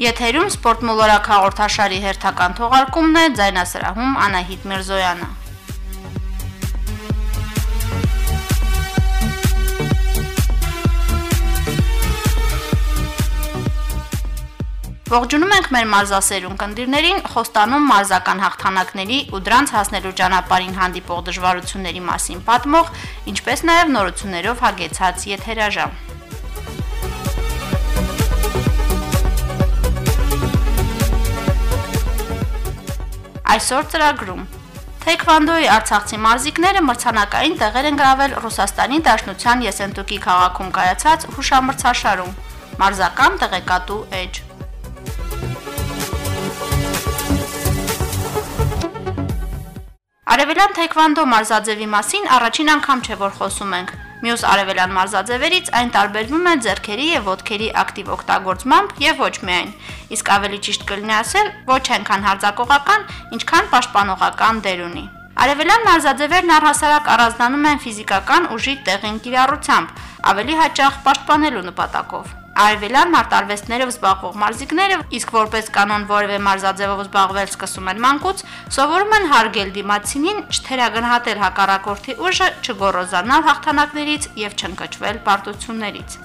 Եթերում սպորտ մոլորակ հաղորդաշարի հերթական թողարկումն է ձայնասրահում Անահիտ Միրզոյանը։ Ողջունում ենք մեր մարզասերուն կնդիրներին, խոստանում մարզական հաղթանակների ու դրանց հասնելու ճանապարհին հանդիպող դժվարությունների մասին պատմող, ինչպես նաև նորություններով հագեցած եթերաժամ։ Այսօր ծրագրում. Թեքվանդոյի արցախցի մարզիկները մրցանակային տեղեր են գրավել Ռուսաստանի Դաշնության Եսենտուկի քաղաքում կայացած հուշամրցաշարում։ Մարզական տեղեկատու էջ։ Արևելյան թեքվանդո մարզաձևի մասին առաջին անգամ չէ որ խոսում ենք։ Մյուս արևելյան մարզաձևերից այն տարբերվում է ձեռքերի եւ ոտքերի ակտիվ օգտագործմամբ եւ ոչ միայն։ Իսկ ավելի ճիշտ կլինի ասել, ոչ այնքան հարձակողական, ինչքան պաշտպանողական դեր ունի։ Արևելյան մարզաձևերն առհասարակ առանձնանում են ֆիզիկական ուժի տեղին կիրառությամբ, ավելի հաճախ պաշտպանելու նպատակով արևելյան մարտարվեստներով զբաղվող մարզիկները, իսկ որպես կանոն որևէ մարզաձևով զբաղվել սկսում են մանկուց, սովորում են հարգել դիմացինին, չթերագնահատել հակառակորդի ուժը, չգոռոզանալ հաղթանակներից եւ չընկճվել պարտություններից։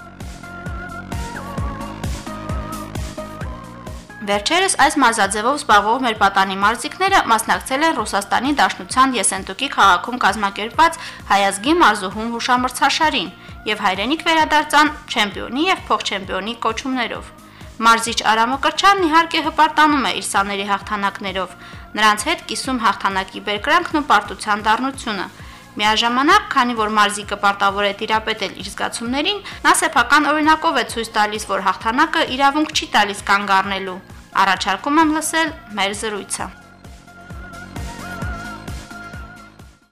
Վերջերս այս մարզաձևով զբաղվող մեր պատանի մարզիկները մասնակցել են Ռուսաստանի Դաշնության Եսենտուկի քաղաքում կազմակերպված հայազգի մարզուհուն հուշամրցաշարին եւ հայրենիք վերադարձան չեմպիոնի եւ փոխչեմպիոնի կոչումներով։ Մարզիչ Արամ Մկրչյանն իհարկե հպարտանում է իր սաների հաղթանակներով։ Նրանց հետ կիսում հաղթանակի բերկրանքն ու պարտության դառնությունը։ Միաժամանակ, քանի որ մարզիկը պարտավոր է տիրապետել իր զգացումներին, նա սեփական օրինակով է ցույց տալիս, որ հաղթանակը իրավունք չի տալիս կանգ առնելու։ Առաջարկում եմ լսել մեր զրույցը։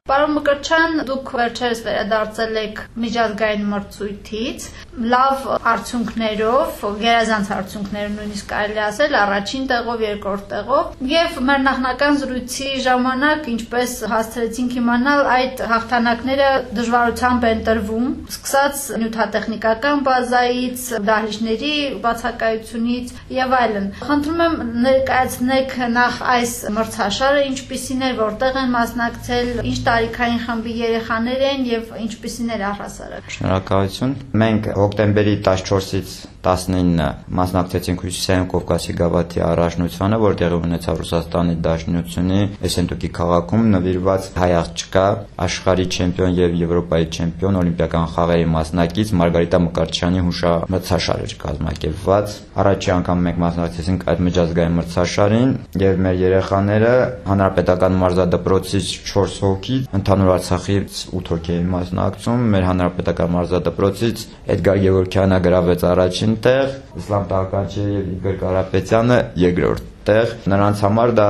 Պարոն Մկրչյան, դուք վերջերս վերադարձել եք միջազգային մրցույթից, լավ արդյունքներով, գերազանց արդյունքներով նույնիսկ կարելի ասել, առաջին տեղով, երկրորդ տեղով, եւ մեր նախնական զրույցի ժամանակ ինչպես հասցրեցինք իմանալ, այդ հաղթանակները դժվարությամբ են տրվում, սկսած նյութատեխնիկական բազայից, դահլիճների բացակայությունից եւ այլն։ Խնդրում եմ ներկայացնեք նախ այս մրցաշարը ինչպիսին է, որտեղ են մասնակցել, ինչ տարիքային խմբի երեխաներ են եւ ինչպիսին էր առհասարակ։ Շնորհակալություն։ Մենք հոկտեմբերի 14-ից 19-ը մասնակցեցինք Հյուսիսային Կովկասի գավաթի առաջնությանը, որտեղ ունեցավ Ռուսաստանի Դաշնությունի Էսենտուկի քաղաքում նվիրված հայ աղջկա աշխարհի չեմպիոն եւ Եվրոպայի չեմպիոն օլիմպիական խաղերի մասնակից Մարգարիտա Մկրտչյանի հուշամրցաշար էր կազմակերպված։ Առաջի անգամ մենք մասնակցեցինք այդ միջազգային մրցաշարին եւ մեր երեխաները հանրապետական մարզադպրոցից 4 հոգի, ընդհանուր Արցախից 8 հոգի մասնակցում։ Մեր հանրապետական մարզադպրոցից Էդգար Գևորգյանը գրավեց առաջին տեղ, Իսլամ Տաղականչի եւ Իգոր Կարապետյանը երկրորդ տեղ։ Նրանց համար դա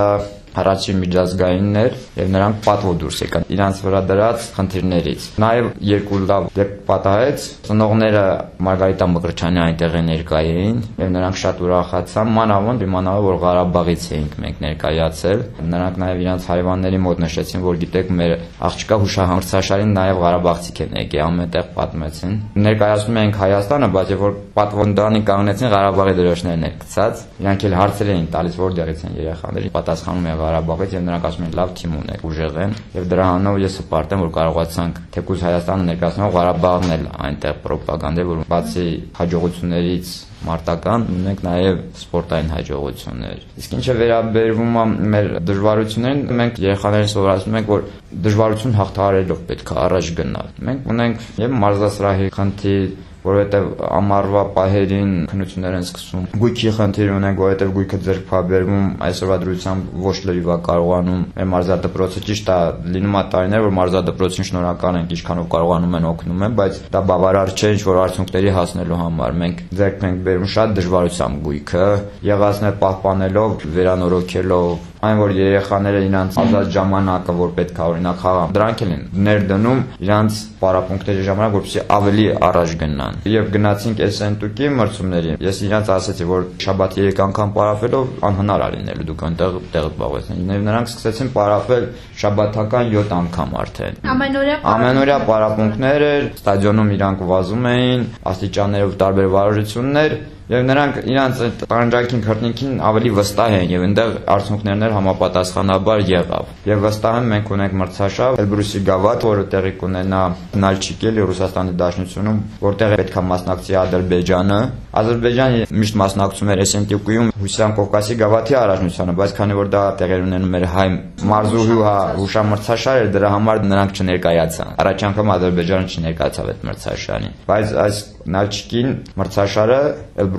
առաջին միջազգայինն էր եւ նրանք պատվո դուրս եկան իրանց վրա դրած խնդիրներից նաեւ երկու լավ երբ պատահեց. Ծնողները Մարգարիտա Մկրչյանի այնտեղ ներկա էին եւ նրանք շատ ուրախացան մանավանդ իմանալով որ Ղարաբաղից էինք մենք ներկայացել նրանք նաեւ իրանց հարևանների մոտ նշեցին որ գիտեք մեր աղջկա հուշահամրցաշարին նաեւ Ղարաբաղցիք են եկել ամենտեղ պատմեցին ներկայացնում ենք Հայաստանը բայց որ պատվոնդանի կանգնեցին Ղարաբաղի դրոշներն էր գցած իրանք էլ հարցեր էին տալիս որտեղից են երեխաները պատասխանում են Ղարաբաղից եւ նրանք ասում են լավ թիմ ունեք, ուժեղ են եւ դրանով ես հպարտ եմ որ կարողացանք թեկուզ Հայաստանը ներկայացնող Ղարաբաղն էլ այնտեղ ռոպագանդել որ բացի հաջողություններից մարտական ունենք նաև սպորտային հաջողություններ։ Իսկ ինչը վերաբերվում է մեր դժվարություններին, մենք երեխաներին սովորացնում ենք, որ դժվարություն հաղթահարելով պետք է առաջ գնալ։ Մենք ունենք եւ մարզասրահի խնդիր, որովհետև ամառվա պահերին քննություններ են սկսում։ Գույքի խնդիր ունենք, որովհետև գույքը ձեռք փաբերվում, այսօրվա դրությամբ ոչ լրիվա կարողանում մեր մարզադպրոցը ճիշտ է լինում է տարիներ, որ մարզադպրոցին շնորհակալ ենք, ինչքանով կարողանում են օգնում են, բայց դա բավարար չէ ինչ որ արդյունքների հասնելու համար։ Մենք ձեռք ենք բերում շատ դժվարությամբ գույքը, եղածներ պահպանելով, վերանորոգելով այն որ երեխաները իրանց ազատ ժամանակը որ պետք է օրինակ խաղան դրանք են ներդնում իրանց պարապմունքների ժամանակ որպեսզի ավելի առաջ գնան եւ գնացինք էսենտուկի մրցումների ես իրանց ասացի որ շաբաթ 3 անգամ պարապելով անհնար է լինելու դուք այնտեղ տեղ զբաղվեցին եւ նրանք սկսեցին պարապել շաբաթական 7 անգամ արդեն ամենօրյա ամենօրյա պարապմունքներ էր ստադիոնում իրանք վազում էին աստիճաններով տարբեր վարժություններ եւ նրանք իրանց այդ տանջանքին քրտնիքին ավելի վստահ են եւ այնտեղ արդյունքներն էլ համապատասխանաբար եղավ։ Եվ վստահ եմ մենք ունենք մրցաշավ Էլբրուսի գավաթ, որը տեղի կունենա Նալչիկելի Ռուսաստանի Դաշնությունում, որտեղ պետքա մասնակցի Ադրբեջանը։ Ադրբեջանը միշտ մասնակցում էր SNTQ-ում Հյուսիսան Կովկասի գավաթի առաջնությանը, բայց քանի որ դա տեղեր ունենում էր հայ մարզուհու հա հուշամրցաշար էր, դրա համար նրանք չներկայացան։ Առաջ անգամ Ադրբեջանը չներկայացավ այդ մրցաշարին։ Բայց այս Նալչիկին մրցաշարը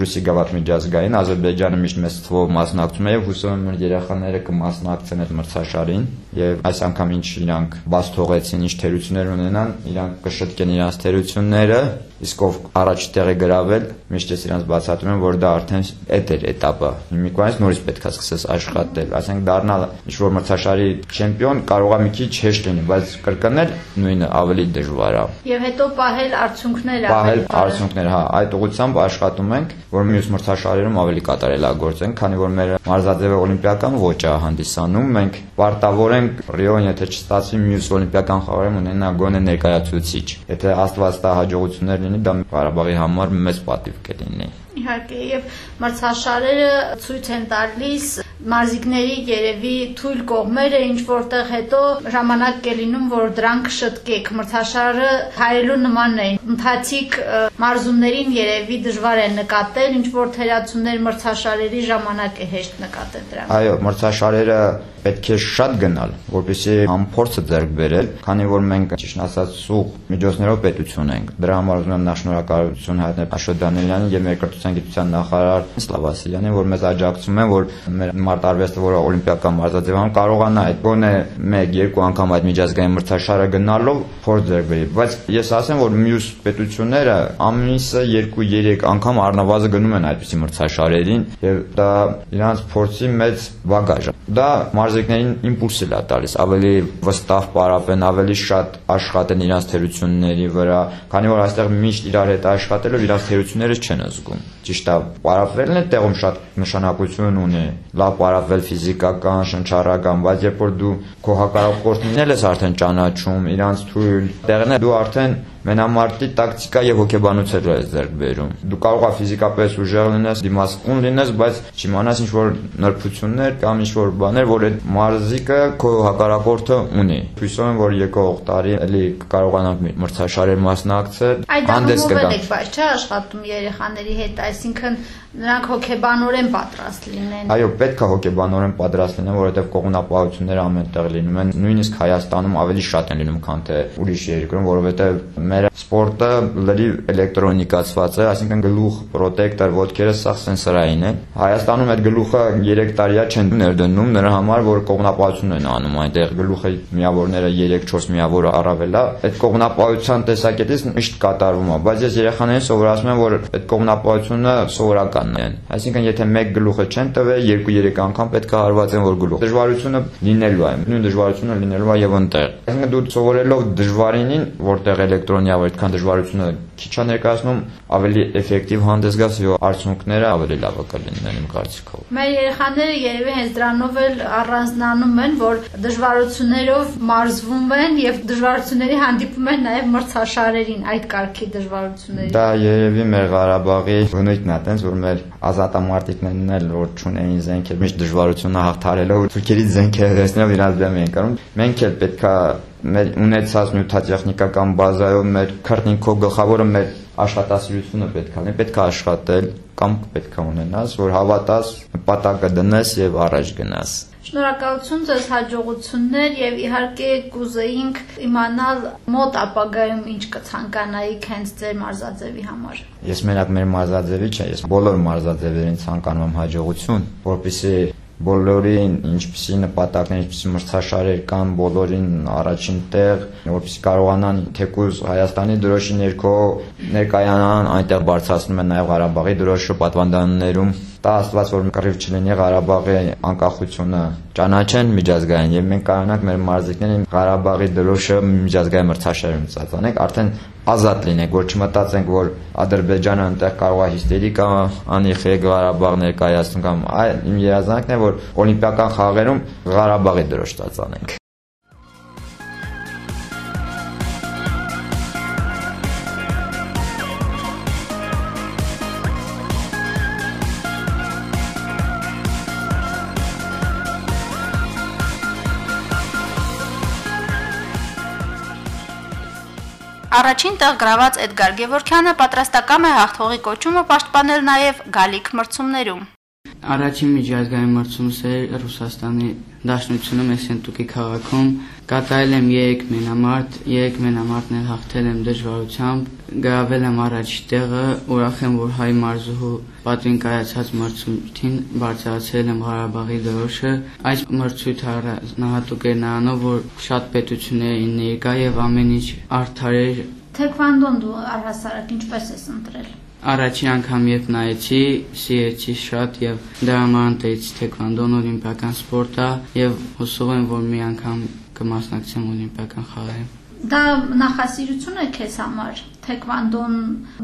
Էլբրուսի գավաթ միջազգային Ադրբեջանը միշտ մեծ թվով մասնակցում է եւ հուսում եմ երեխաները կմասնակցեն այդ մրցաշարին եւ այս անգամ ինչ իրանք բաց թողեցին, ինչ թերություններ ունենան, իրանք կշտկեն իրանք թերությունները, իսկ ով առաջ տեղ է գրավել, միշտ ես իրենց բացատրում եմ, որ դա արդեն այդ էր этаպը։ Հիմիկվանից նորից պետքա սկսես աշխատել, ասենք դառնալ ինչ որ մրցաշարի չեմպիոն կարողա մի քիչ հեշտ լինի, բայց կրկնել նույնը ավելի դժվար է։ Եվ հետո պահել արդյունքները։ Պահել արդյունքներ, հա, այդ ուղղությամբ աշխատում ենք, որ մյուս մրցաշարերում ավելի կատարելագործենք, քանի որ մեր մարզաձևը օլիմպիական ոչ է հանդիսանում, մենք պարտավոր ենք Ռիոն, եթե չստացվի մյուս օլիմպիական խաղերում ունենա գոնե ներկայացուցիչ։ Եթե Աստված տա հաջողություններ լինի, դա Ղարաբաղի համար մեծ պատիվ կլինի։ Իհարկե, եւ մրցաշարերը ցույց են տալիս մարզիկների երևի թույլ կողմերը ինչ որտեղ հետո ժամանակ կլինում որ դրանք շտկեք մրցաշարը հայելու նմանն է ընթացիկ մարզումներին երևի դժվար է նկատել ինչ որ թերացումներ մրցաշարերի ժամանակ է հեշտ նկատել դրանք այո մրցաշարերը պետք է շատ գնալ որպեսզի ամփորձը ձեռք բերել քանի որ մենք ճիշտ ասած սուղ միջոցներով պետություն ենք դրա համար ուզում եմ նախ շնորհակալություն հայտնել Աշոտ Դանիելյանին եւ մեր կրթության գիտության նախարար Սլավասիլյանին որ մեզ աջակցում են որ մեր մարտարվեստը, որը օլիմպիական մարզաձևանում կարողանա այդ գոնե 1-2 անգամ այդ միջազգային մրցաշարը գնալով փորձ ձեռք բերի։ Բայց ես ասեմ, որ մյուս պետությունները ամիսը 2-3 անգամ առնվազն գնում են այդպիսի մրցաշարերին եւ դա իրանց փորձի մեծ բագաժ է։ Դա մարզիկներին իմպուլս է տալիս, ավելի վստահ պարապեն, ավելի շատ աշխատեն իրանց թերությունների վրա, քանի որ այստեղ միշտ իրար հետ աշխատելով իրանց թերությունները չեն զգում։ Ճիշտ է, պարապվելն է տեղում շատ նշանակություն ունի։ Լավ պարապվել ֆիզիկական, շնչառական, բայց երբ որ դու քո հակառակորդին ես արդեն ճանաչում, իրանց թույլ, տեղն է դու արդեն մենամարտի տակտիկա եւ հոգեբանություն ես ձեռք բերում։ Դու կարող ես ֆիզիկապես ուժեղ լինես, դիմասկուն լինես, բայց չիմանաս ինչ որ նրբություններ կամ ինչ որ բաներ, որ այդ մարզիկը քո հակառակորդը ունի։ Հույսով եմ, որ եկող տարի էլի կարողանանք մրցաշարեր մասնակցել, հանդես կգանք։ Բայց չէ աշխատում երեխաների հետ, այսինքն նրանք հոգեբանորեն պատրաստ լինեն։ Այո, պետք է հոգեբանորեն պատրաստ լինեն, որովհետև կողմնապահությունները ամենտեղ լինում են, նույնիսկ Հայաստանում ավելի շատ են լինում, քան թե ուրիշ երկրում, որովհետև մեր սպորտը լրիվ էլեկտրոնիկացված է, այսինքն գլուխ, պրոտեկտոր, ոտքերը սա սենսորային է։ Հայաստանում այդ գլուխը 3 տարիա չեն ներդնում նրա համար, որ կողմնապահություն են անում այնտեղ գլուխը միավորները 3-4 միավոր առավել է։ Այդ կողմնապահության տեսակետից միշտ կատարվում է, բայց ես երեխաներին սովորացնում եմ, որ այդ կողմնապահությունը սովորականն է։ Այսինքն եթե մեկ գլուխը չեն տվել, 2-3 անգամ պետք է հարվածեն որ գլուխ։ Դժվարությունը լինելու է, նույն դժվարությունը լինելու է եւ ընտեղ։ Այսինքն դու սովորելով դժվարինին, որտեղ էլեկտրոնիա այդքան դժվարությունը քիչ է ներկայացնում, ավելի էֆեկտիվ հանդես գաս եւ արդյունքները ավելի լավը կլինեն իմ կարծիքով։ Մեր երեխաները երևի հենց դրանով էլ առանձնանում են, որ դժվարություններով մարզվում են եւ դժվարությունների հանդիպում են նաեւ մրցաշարերին այդ կարգի դժվարությունների։ Դա երևի մեր Ղարաբաղի բնույթն է, տենց որ մեր ազատամարտիկներն էլ որ ճունեին զենքեր, միշտ դժվարությունը հաղթարելով թուրքերի զենքերը վերցնելով իրաց դեմ են կրում։ Մենք էլ պետքա մեր ունեցած նյութատեխնիկական բազայով մեր քրտնինքով գլխավորը մեր աշխատասիրությունը պետք է լինի, պետք է աշխատել կամ պետք է ունենաս, որ հավատաս, նպատակը դնես եւ առաջ գնաս։ Շնորհակալություն ձեզ հաջողություններ եւ իհարկե կուզեինք իմանալ մոտ ապագայում ինչ կցանկանայիք հենց ձեր մարզաձևի համար։ Ես մենակ մեր մարզաձևի չէ, ես բոլոր մարզաձևերին ցանկանում եմ հաջողություն, որպեսզի բոլորին ինչպիսի նպատակներ, ինչպիսի մրցաշարեր կան, բոլորին առաջին տեղ, որպեսզի կարողանան թեկուզ Հայաստանի դրոշի ներքո ներկայանան, այնտեղ բարձրացնում են նաև Ղարաբաղի դրոշը պատվանդաններում տա Աստված որ կռիվ չլինի Ղարաբաղի անկախությունը ճանաչեն միջազգային եւ մենք կարողանանք մեր մարզիկներին Ղարաբաղի դրոշը միջազգային մրցաշարերում ծածանենք արդեն ազատ լինենք որ չմտածենք որ Ադրբեջանը այնտեղ կարող է հիստերիկա անի խեգ Ղարաբաղ ներկայացնում կամ այլ իմ երազանքն է որ օլիմպիական խաղերում Ղարաբաղի դրոշ ծածանենք Առաջին տեղ գրաված Էդգար Գևորքյանը պատրաստական է հաղթողի կոչումը պաշտպանել նաև գալիք մրցումներում։ Առաջին միջազգային մրցումս էր Ռուսաստանի Դաշնությունում Էսենտուկի քաղաքում։ Կատարել եմ 3 մենամարտ, 3 մենամարտն էլ հաղթել եմ դժվարությամբ, գրավել եմ առաջի տեղը, ուրախ եմ, որ հայ մարզուհու պատվին կայացած մրցույթին բարձրացրել եմ Ղարաբաղի դրոշը։ Այս մրցույթը առանձնահատուկ էր նրանով, որ շատ պետություններ էին ներկա եւ ամեն ինչ արդար էր։ Թեքվանդոն դու առհասարակ ինչպես ես ընտրել։ Առաջին անգամ երբ նայեցի, սիրեցի շատ եւ դրա ընտրեցի թեքվանդոն օլիմպիական սպորտ է եւ հուսով եմ, որ մի անգամ կմասնակցեմ օլիմպիական խաղերին։ Դա նախասիրություն է քեզ համար։ Թեքվանդոն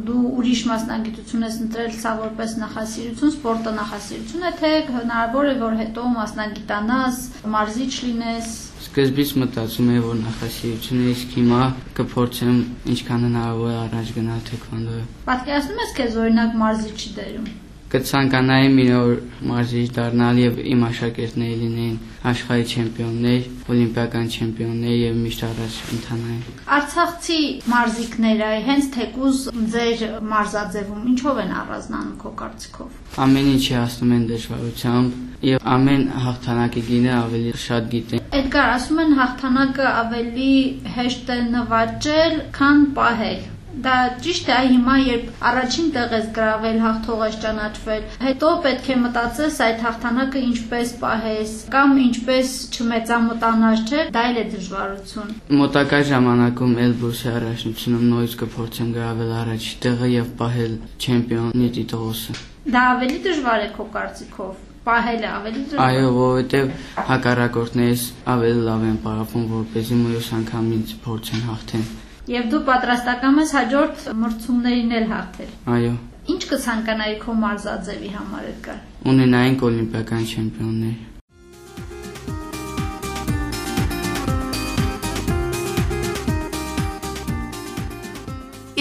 դու ուրիշ մասնագիտություն ես ընտրել սա որպես նախասիրություն, սպորտը նախասիրություն է, թե հնարավոր է որ հետո մասնագիտանաս, մարզիչ լինես, Սկզբից մտածում էի, որ նախասիրությունը իսկ հիմա կփորձեմ ինչքան հնարավոր է առաջ գնալ թեքվոնդոյը։ Պատկերացնում ես քեզ օրինակ մարզիչի դերում կցանկանայի մի օր մարզիչ դառնալ եւ իմ աշակերտները լինեին աշխարհի չեմպիոններ, օլիմպիական չեմպիոններ եւ միշտ առաջ ընթանային։ Արցախցի մարզիկները հենց թեկուզ ձեր մարզաձևում ինչով են առանձնանում քո կարծիքով։ Ամեն ինչի ասում են դժվարությամբ եւ ամեն հաղթանակի գինը ավելի շատ գիտեն։ Էդգար ասում են հաղթանակը ավելի հեշտ է նվաճել, քան պահել Դա ճիշտ է, հիմա երբ առաջին տեղ ես գրավել, հաղթող ես ճանաչվել, հետո պետք է մտածես այդ հաղթանակը ինչպես պահես կամ ինչպես չմեծամտանաս, չէ՞, դա էլ է դժվարություն։ Մոտակա ժամանակում Էլբրուսի առաջնությունում նույնիսկ կփորձեմ գրավել առաջի տեղը եւ պահել չեմպիոնի տիտղոսը։ Դա ավելի դժվար է քո կարծիքով պահելը ավելի դժվար։ Այո, որովհետև հակառակորդներից ավելի լավ են պարապում, որպեսզի մյուս անգամ ինձ փորձեն հաղթեն։ Եվ դու պատրաստական ես հաջորդ մրցումներին էլ հաղթել։ Այո։ Ինչ կցանկանայի քո մարզաձևի համար Էդգար։ Ունենայինք օլիմպիական չեմպիոններ։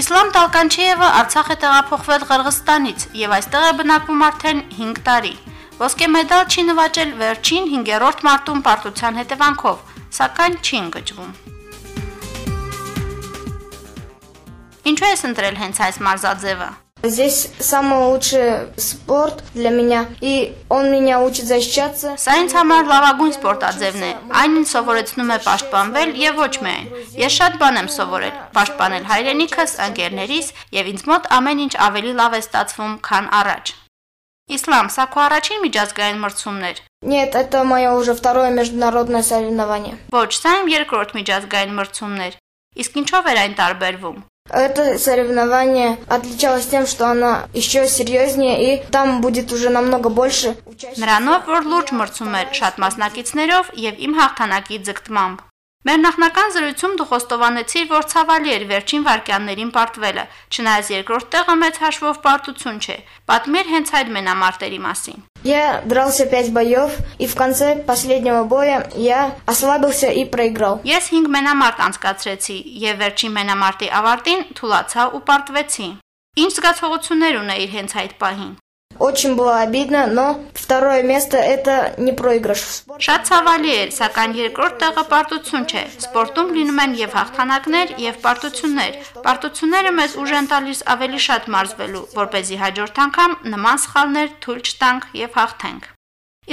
Իսլամ Տալկանչիևը Արցախ է տեղափոխվել Ղրղստանից եւ այստեղ է բնակվում արդեն 5 տարի։ Ոսկե մեդալ չի նվաճել վերջին 5-րդ մարտում պարտության հետևանքով, սակայն չի ընկճվում։ Ինչու ես ընտրել հենց այս մարզաձևը։ Здесь самый лучший спорт для меня, и он меня учит защищаться։ Սա ինձ համար լավագույն սպորտաձևն է։ Այն ինձ սովորեցնում է պաշտպանվել եւ ոչ միայն։ Ես շատ բան եմ սովորել՝ պաշտպանել հայրենիքս, ընկերներիս եւ ինձ մոտ ամեն ինչ ավելի լավ է ստացվում, քան առաջ։ Իսլամ, սա քո առաջին միջազգային մրցումն էր։ Нет, это мое уже второе международное соревнование։ Ոչ, սա իմ երկրորդ միջազգային մրցումն էր։ Իսկ ինչով էր այն տարբերվում։ Это соревнование отличалось тем, что оно еще серьезнее и там будет уже намного больше участников. Նրանով որ լուրջ մրցում էր շատ մասնակիցներով եւ իմ հաղթանակի ձգտմամբ։ Մեր նախնական զրույցում դու խոստովանեցիր, որ ցավալի էր վերջին վարկյաններին պարտվելը, չնայած երկրորդ տեղը մեծ հաշվով պարտություն չէ։ Պատմիր հենց այդ մենամարտերի մասին։ Я дрался 5 боев, и в конце последнего боя я ослабился и проиграл. Ես 5 մենամարտ անցկացրեցի, եւ վերջին մենամարտի ավարտին թուլացա ու պարտվեցի։ Ինչ զգացողություններ ունեիր հենց այդ պահին։ Очень было обидно, но второе место это не проигрыш в спорте. Շատ ցավալի էր, սակայն երկրորդ տեղը պարտություն չէ։ Սպորտում լինում են եւ հաղթանակներ, եւ պարտություններ։ Պարտությունները մեզ ուժ են տալիս ավելի շատ մարզվելու, որ เป զի հաջորդ անգամ նման սխալներ թույլ չտանք եւ հաղթենք։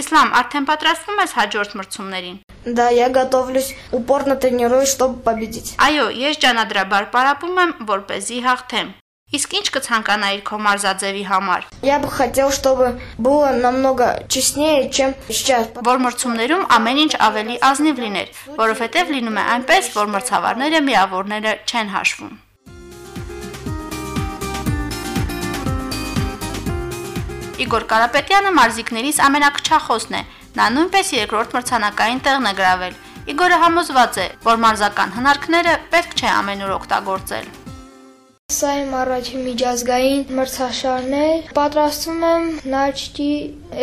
Իսլամ, արդեն պատրաստվում ես հաջորդ մրցումներին։ Да, я готовлюсь, упорно тренируюсь, чтобы победить. Այո, ես ջանադրաբար պարապում եմ, որ เป զի հաղթեմ։ Իսկ ինչ կցանկանայիր քո մարզաձևի համար։ Я бы хотел, чтобы было намного честнее, чем сейчас. Որ մրցումներում ամեն ինչ ավելի ազնիվ լիներ, որովհետև լինում է այնպես, որ մրցավարները միավորները չեն հաշվում։ Իգոր Կարապետյանը մարզիկներից ամենակչախոսն է։ Նա նույնպես երկրորդ մրցանակային տեղն է գրավել։ Իգորը համոզված է, որ մարզական հնարքները պետք չէ ամենուր օգտագործել։ Սա իմ առաջին միջազգային մրցաշարն է։ Պատրաստվում եմ Նաչտի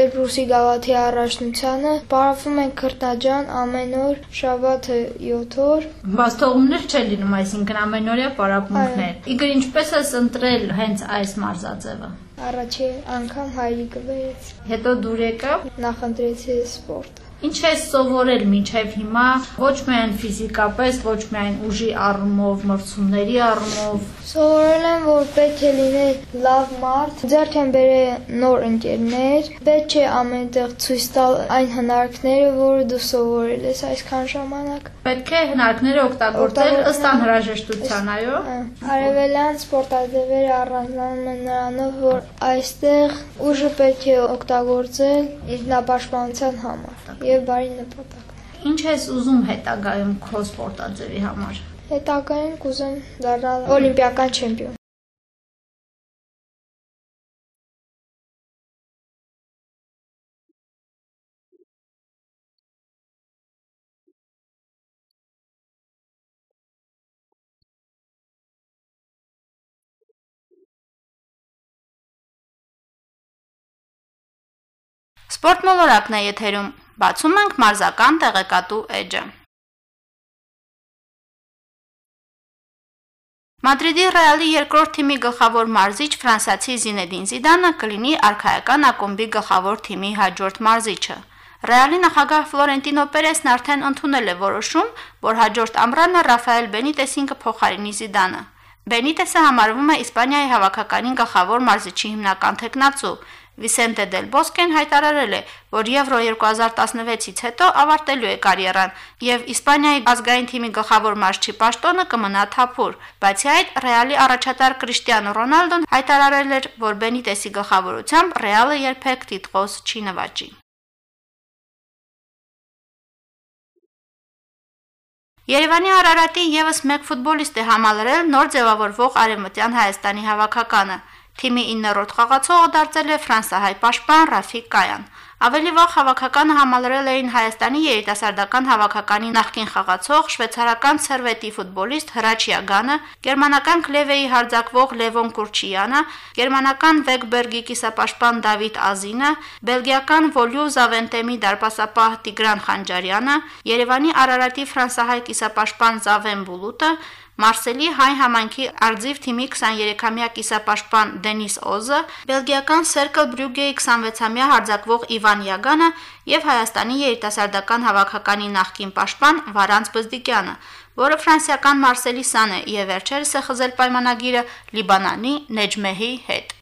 Էրբրուսի գավաթի առաջնությանը։ Պարապվում ենք Քրտնաջան ամեն օր, շաբաթը 7 օր։ Բայց թողումներ չէ լինում, այսինքն ամենօրյա պարապմունքներ։ Իգոր ինչպես ես ընտրել հենց այս մարզաձևը։ Առաջի անգամ հայրիկը վերեց։ Հետո դուր եկա։ Նախընտրեցի սպորտը։ Ինչ է սովորել մինչև հիմա ոչ միայն ֆիզիկապես, ոչ միայն ուժի առումով, մրցումների առումով։ Սովորել եմ, որ պետք է լինել լավ մարդ, ձեռք են բերել նոր ընկերներ, պետք է ամենտեղ ցույց տալ այն հնարքները, որը դու սովորել ես այսքան ժամանակ։ Պետք է հնարքները օգտագործել ըստ անհրաժեշտության, այո։ Արևելյան սպորտաձևերը առանձնանում են նրանով, որ այստեղ ուժը պետք է օգտագործել ինքնապաշտպանության համար եւ բարի նպատակ։ Ինչ ես ուզում հետագայում քո սպորտաձևի համար։ Հետագայում կուզեմ դառնալ օլիմպիական չեմպիոն։ Սպորտ մոլորակն է եթերում։ Բացում ենք մարզական տեղեկատու էջը։ Մադրիդի Ռեալի երկրորդ թիմի գլխավոր մարզիչ ֆրանսիացի Զինեդին Զիդանը կլինի արխայական ակումբի գլխավոր թիմի հաջորդ մարզիչը։ Ռեալի նախագահ Ֆլորենտինո Պերեսն արդեն ընդունել է որոշում, որ հաջորդ ամռանը Ռաֆայել Բենիտեսին կփոխարինի Զիդանը։ Բենիտեսը համարվում է Իսպանիայի հավաքականին գլխավոր մարզիչի հիմնական թեկնածու, Վիսենտե Դել Բոսկեն հայտարարել է, որ Եվրո 2016-ից հետո ավարտելու է կարիերան եւ Իսպանիայի ազգային թիմի գլխավոր մարզչի պաշտոնը կմնա թափուր, բացի այդ Ռեալի առաջատար Կրիշտիանո Ռոնալդոն հայտարարել էր, որ Բենիտեսի գլխավորությամբ Ռեալը երբեք տիտղոս չի նվաճի։ Երևանի Արարատի եւս մեկ ֆուտբոլիստ է համալրել նոր ձևավորվող Արևմտյան Հայաստանի հավաքականը։ Թիմի 9-րդ խաղացողը դարձել է ֆրանսահայ պաշտպան Ռաֆիկ Կայան։ Ավելի վաղ հավաքականը համալրել էին Հայաստանի երիտասարդական հավաքականի նախկին խաղացող շվեյցարական Սերվետի ֆուտբոլիստ Հրաչ Յագանը, գերմանական Կլևեի հարձակվող Լևոն Կուրչյանը, գերմանական Վեգբերգի կիսապաշտպան Դավիթ Ազինը, բելգիական Վոլյու Զավենտեմի դարպասապահ Տիգրան Խանջարյանը, Երևանի Արարատի ֆրանսահայ կիսապաշտպան Զավեն Բուլուտը, Մարսելի հայ համայնքի արձիվ թիմի 23-ամյա կիսապաշտպան Դենիս Օզը, բելգիական Cercle Brugge-ի 26-ամյա հարձակվող Իվան Յագանը եւ Հայաստանի երիտասարդական հավաքականի նախկին պաշտպան Վարանց Բզդիկյանը, որը ֆրանսիական Մարսելի սան է եւ վերջերս է խզել պայմանագիրը Լիբանանի Նեջմեհի հետ։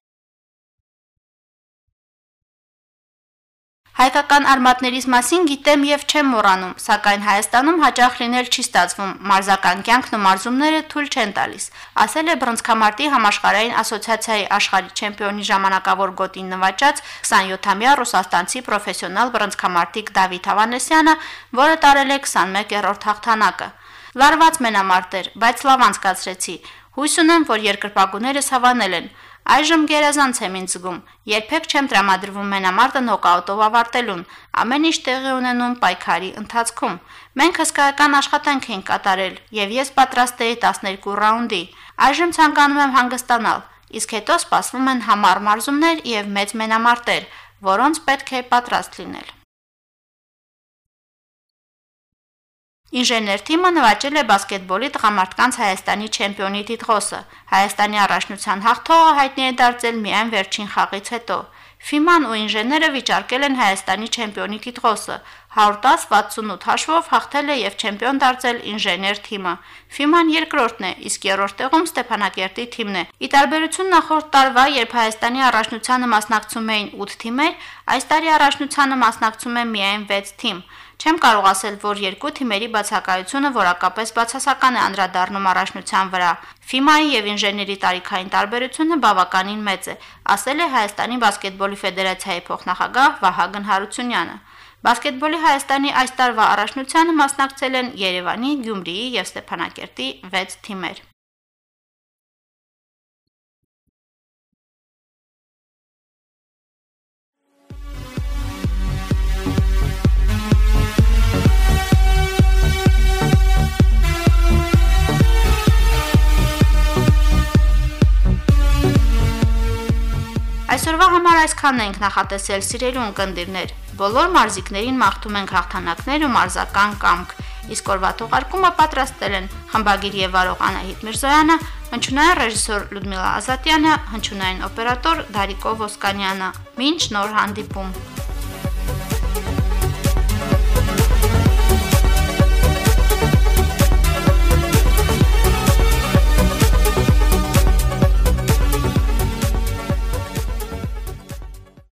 Հայկական արմատներից մասին գիտեմ եւ չեմ մոռանում, սակայն Հայաստանում հաճախ լինել չի ստացվում։ Մարզական կյանքն ու մարզումները թույլ չեն տալիս, ասել է Բրոնզկամարտի համաշխարհային ասոցիացիայի աշխարհի չեմպիոնի ժամանակավոր գոտին նվաճած 27-ամյա ռուսաստանցի պրոֆեսիոնալ բրոնզկամարտիկ Դավիթ Հավանեսյանը, որը տարել է 21-րդ հաղթանակը։ Լարված մենամարտեր, բայց լավ անցկացրեցի։ Հույս ունեմ, որ երկրպագուներս հավանել են։ Այժմ գերազանց եմ ինձ զգում։ Երբեք չեմ տրամադրվում մենամարտը նոկաուտով ավարտելուն։ Ամեն ինչ տեղի ունենում պայքարի ընթացքում։ Մենք հսկայական աշխատանք ենք կատարել, եւ ես պատրաստ էի 12 ռաունդի։ Այժմ ցանկանում եմ հանգստանալ, իսկ հետո սպասվում են համառ մարզումներ եւ մեծ մենամարտեր, որոնց պետք է պատրաստ լինել։ Ինժեներ թիմը նվաճել է բասկետբոլի տղամարդկանց Հայաստանի չեմպիոնի տիտղոսը։ Հայաստանի առաջնության հաղթողը հայտնի է դարձել միայն վերջին խաղից հետո։ Ֆիման ու ինժեները վիճարկել են Հայաստանի չեմպիոնի տիտղոսը։ 110-68 հաշվով հաղթել է եւ չեմպիոն դարձել ինժեներ թիմը։ Ֆիման երկրորդն է, իսկ երրորդ տեղում Ստեփանակերտի թիմն է։ Ի տարբերություն նախորդ տարվա, երբ Հայաստանի առաջնությանը մասնակցում էին 8 թիմեր, այս տարի առաջնությանը մասնակցում է միայն 6 թիմ։ Չեմ կարող ասել, որ երկու թիմերի բացակայությունը որակապես բացասական է անդրադառնում առաջնության վրա։ FIMA-ի եւ ինժեների տարիքային տարբերությունը բավականին մեծ է, ասել է Հայաստանի բասկետբոլի ֆեդերացիայի փոխնախագահ Վահագն Հարությունյանը։ Բասկետբոլի Հայաստանի այս տարվա առաջնությանը մասնակցել են Երևանի, Գյումրիի եւ Ստեփանակերտի 6 թիմեր։ Այսօրվա համար այսքանն ենք նախատեսել սիրելի ունկնդիրներ։ Բոլոր մարզիկներին մաղթում ենք հաղթանակներ ու մարզական կամք։ Իսկ օրվա թողարկումը պատրաստել են խմբագիր եւ վարող Անահիտ Միրզոյանը, հնչյունային ռեժիսոր Լյուդմիլա Ազատյանը, հնչյունային օպերատոր Դարիկո Ոսկանյանը։ Մինչ նոր հանդիպում։